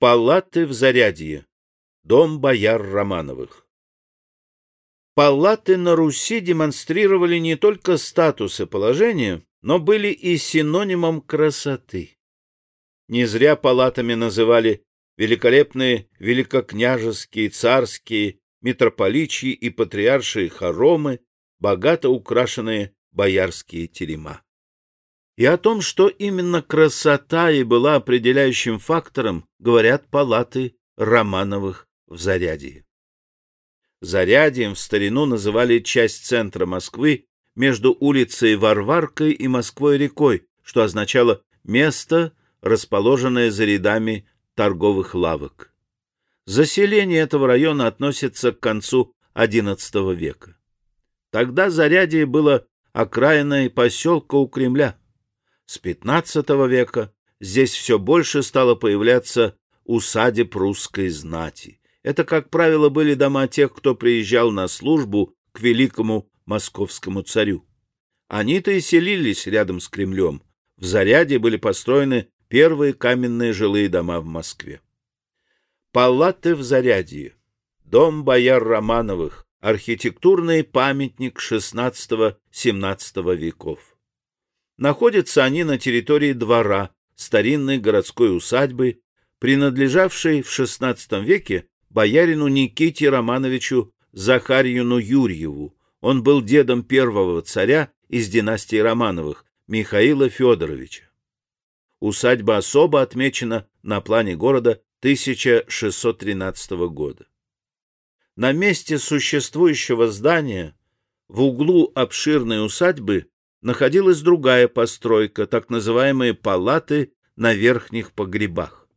Палаты в Зарядье. Дом бояр Романовых. Палаты на Руси демонстрировали не только статус и положение, но были и синонимом красоты. Не зря палатами называли великолепные великокняжеские, царские, митрополичьи и патриаршие хоромы, богато украшенные боярские терема. И о том, что именно красота и была определяющим фактором, говорят палаты Романовых в Зарядье. Зарядьем в старину называли часть центра Москвы между улицей Варваркой и Москвой-рекой, что означало место, расположенное за рядами торговых лавок. Заселение этого района относится к концу XI века. Тогда Зарядье было окраиной поселка у Кремля. С XV века здесь все больше стало появляться усадеб русской знати. Это, как правило, были дома тех, кто приезжал на службу к великому московскому царю. Они-то и селились рядом с Кремлем. В Заряде были построены первые каменные жилые дома в Москве. Палаты в Зарядье, дом бояр Романовых, архитектурный памятник XVI-XVII веков. Находятся они на территории двора, старинной городской усадьбы, принадлежавшей в XVI веке боярину Никите Романовичу Захарьину Юрьеву. Он был дедом первого царя из династии Романовых, Михаила Федоровича. Усадьба особо отмечена на плане города 1613 года. На месте существующего здания в углу обширной усадьбы находилась другая постройка, так называемые палаты на верхних погребах.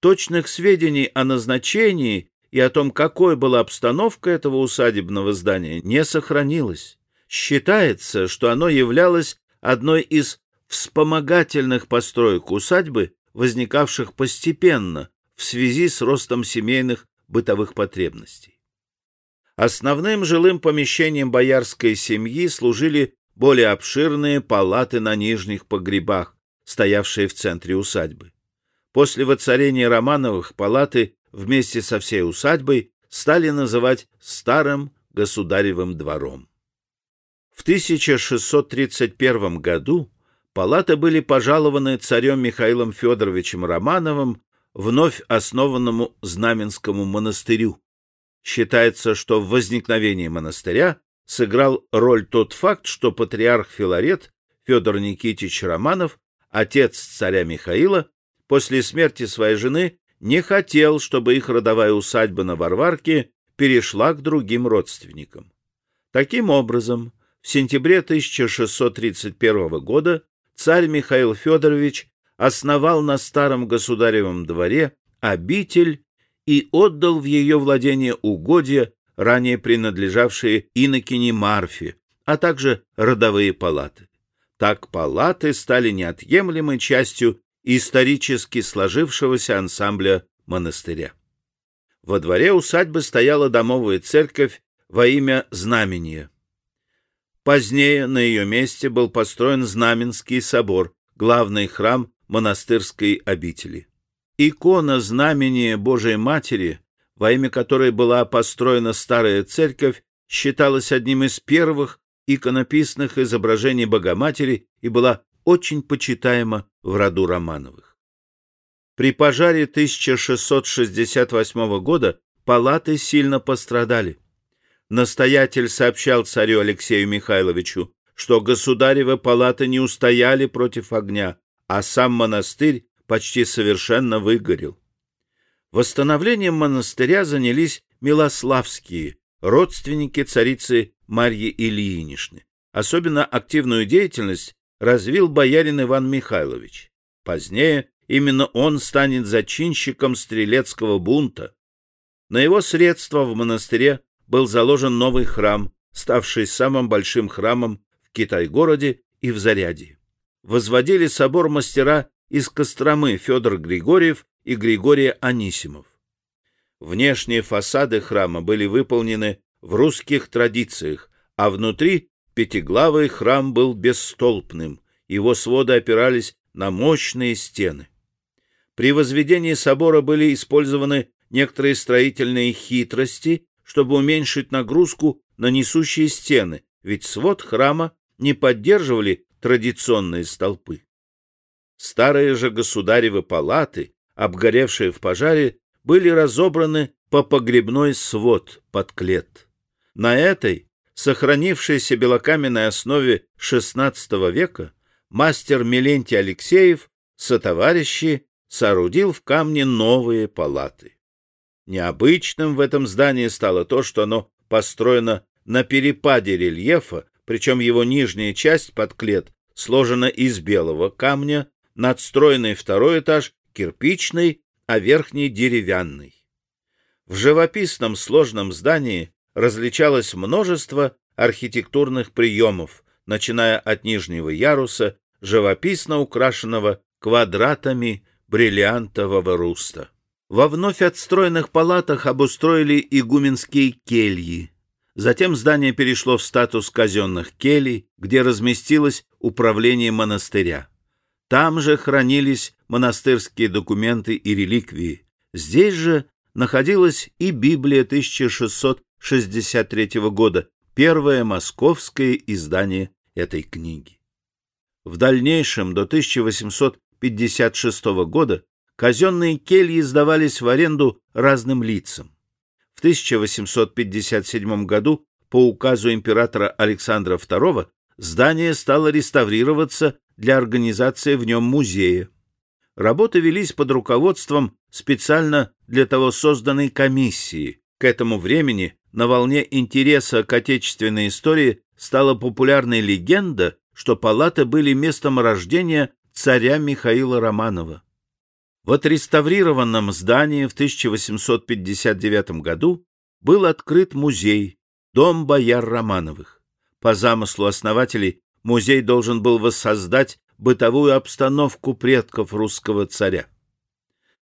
Точных сведений о назначении и о том, какой была обстановка этого усадебного здания, не сохранилось. Считается, что оно являлось одной из вспомогательных построек усадьбы, возникавших постепенно в связи с ростом семейных бытовых потребностей. Основным жилым помещением боярской семьи служили более обширные палаты на нижних погребах, стоявшие в центре усадьбы. После воцарения Романовых палаты вместе со всей усадьбой стали называть Старым Государевым двором. В 1631 году палаты были пожалованы царем Михаилом Федоровичем Романовым вновь основанному Знаменскому монастырю. Считается, что в возникновении монастыря сыграл роль тот факт, что патриарх Филарет Федор Никитич Романов, отец царя Михаила, после смерти своей жены не хотел, чтобы их родовая усадьба на Варварке перешла к другим родственникам. Таким образом, в сентябре 1631 года царь Михаил Федорович основал на старом государевом дворе обитель и отдал в ее владение угодья, ранее принадлежавшие инокине Марфе, а также родовые палаты. Так палаты стали неотъемлемой частью исторически сложившегося ансамбля монастыря. Во дворе усадьбы стояла домовая церковь во имя Знамения. Позднее на ее месте был построен Знаменский собор, главный храм монастырской обители. Икона знамения Божией Матери, во имя которой была построена старая церковь, считалась одним из первых иконописных изображений Богоматери и была очень почитаема в роду Романовых. При пожаре 1668 года палаты сильно пострадали. Настоятель сообщал царю Алексею Михайловичу, что государевы палаты не устояли против огня, а сам монастырь почти совершенно выгорел. Восстановлением монастыря занялись Милославские, родственники царицы Марьи Ильинишны. Особенно активную деятельность развил боярин Иван Михайлович. Позднее именно он станет зачинщиком стрелецкого бунта. На его средства в монастыре был заложен новый храм, ставший самым большим храмом в Китай-городе и в Зарядье возводили собор мастера из Костромы Федор Григорьев и Григорий Анисимов. Внешние фасады храма были выполнены в русских традициях, а внутри пятиглавый храм был бесстолпным, его своды опирались на мощные стены. При возведении собора были использованы некоторые строительные хитрости, чтобы уменьшить нагрузку на несущие стены, ведь свод храма не поддерживали традиционные столпы. Старые же государевы палаты, обгоревшие в пожаре, были разобраны по погребной свод под клет. На этой, сохранившейся белокаменной основе XVI века, мастер Милентий Алексеев сотоварищи соорудил в камне новые палаты. Необычным в этом здании стало то, что оно построено на перепаде рельефа, причем его нижняя часть под клет сложена из белого камня, надстроенный второй этаж кирпичный, а верхний деревянный. В живописном сложном здании различалось множество архитектурных приемов, начиная от нижнего яруса, живописно украшенного квадратами бриллиантового руста. Во вновь отстроенных палатах обустроили игуменские кельи. Затем здание перешло в статус казенных келей, где разместилось управление монастыря. Там же хранились монастырские документы и реликвии. Здесь же находилась и Библия 1663 года, первое московское издание этой книги. В дальнейшем, до 1856 года, казенные кельи сдавались в аренду разным лицам. В 1857 году по указу императора Александра II здание стало реставрироваться для организации в нем музея. Работы велись под руководством специально для того созданной комиссии. К этому времени на волне интереса к отечественной истории стала популярной легенда, что палаты были местом рождения царя Михаила Романова. В отреставрированном здании в 1859 году был открыт музей «Дом бояр Романовых». По замыслу основателей музей должен был воссоздать бытовую обстановку предков русского царя.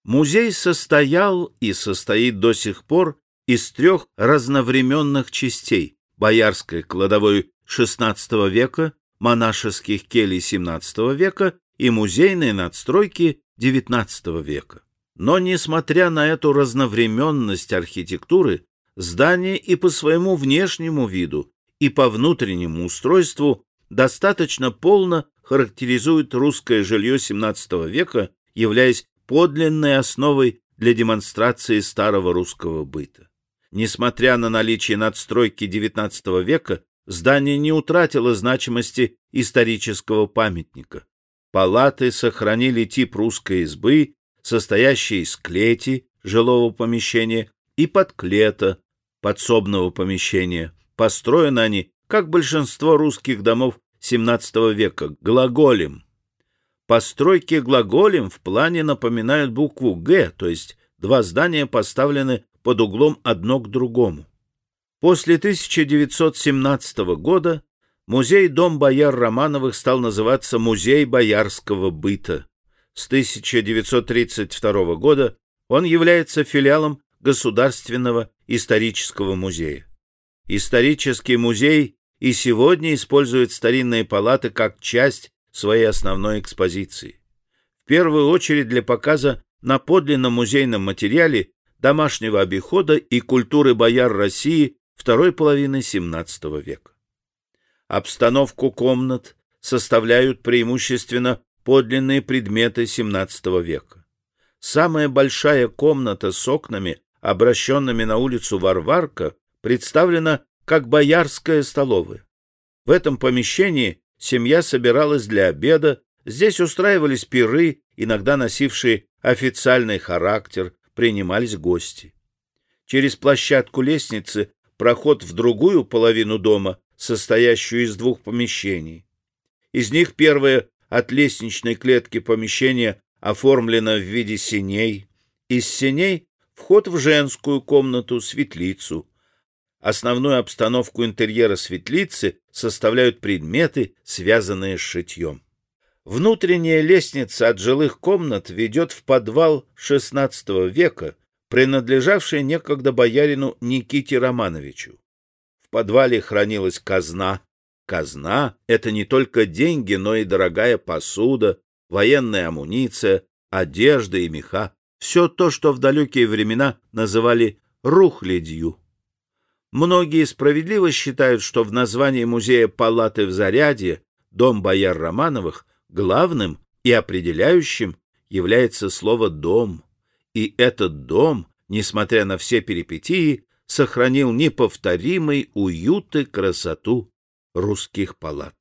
Музей состоял и состоит до сих пор из трех разновременных частей – боярской кладовой XVI века, монашеских келей XVII века и музейной надстройки XIX века. Но, несмотря на эту разновременность архитектуры, здание и по своему внешнему виду, и по внутреннему устройству достаточно полно характеризует русское жилье XVII века, являясь подлинной основой для демонстрации старого русского быта. Несмотря на наличие надстройки XIX века, здание не утратило значимости исторического памятника. Палаты сохранили тип русской избы, состоящей из клети, жилого помещения, и подклета, подсобного помещения. Построены они, как большинство русских домов XVII века, глаголем. Постройки глаголем в плане напоминают букву «Г», то есть два здания поставлены под углом одно к другому. После 1917 года Музей-дом бояр Романовых стал называться Музей боярского быта. С 1932 года он является филиалом Государственного исторического музея. Исторический музей и сегодня использует старинные палаты как часть своей основной экспозиции. В первую очередь для показа на подлинном музейном материале домашнего обихода и культуры бояр России второй половины XVII века. Обстановку комнат составляют преимущественно подлинные предметы XVII века. Самая большая комната с окнами, обращенными на улицу Варварка, представлена как боярская столовая. В этом помещении семья собиралась для обеда, здесь устраивались пиры, иногда носившие официальный характер, принимались гости. Через площадку лестницы проход в другую половину дома состоящую из двух помещений. Из них первое от лестничной клетки помещение оформлено в виде синей. Из синей вход в женскую комнату, светлицу. Основную обстановку интерьера светлицы составляют предметы, связанные с шитьем. Внутренняя лестница от жилых комнат ведет в подвал XVI века, принадлежавший некогда боярину Никите Романовичу. В подвале хранилась казна. Казна — это не только деньги, но и дорогая посуда, военная амуниция, одежда и меха, все то, что в далекие времена называли рухлядью. Многие справедливо считают, что в названии музея палаты в Зарядье «Дом бояр Романовых» главным и определяющим является слово «дом». И этот дом, несмотря на все перипетии, сохранил неповторимый уют и красоту русских палат.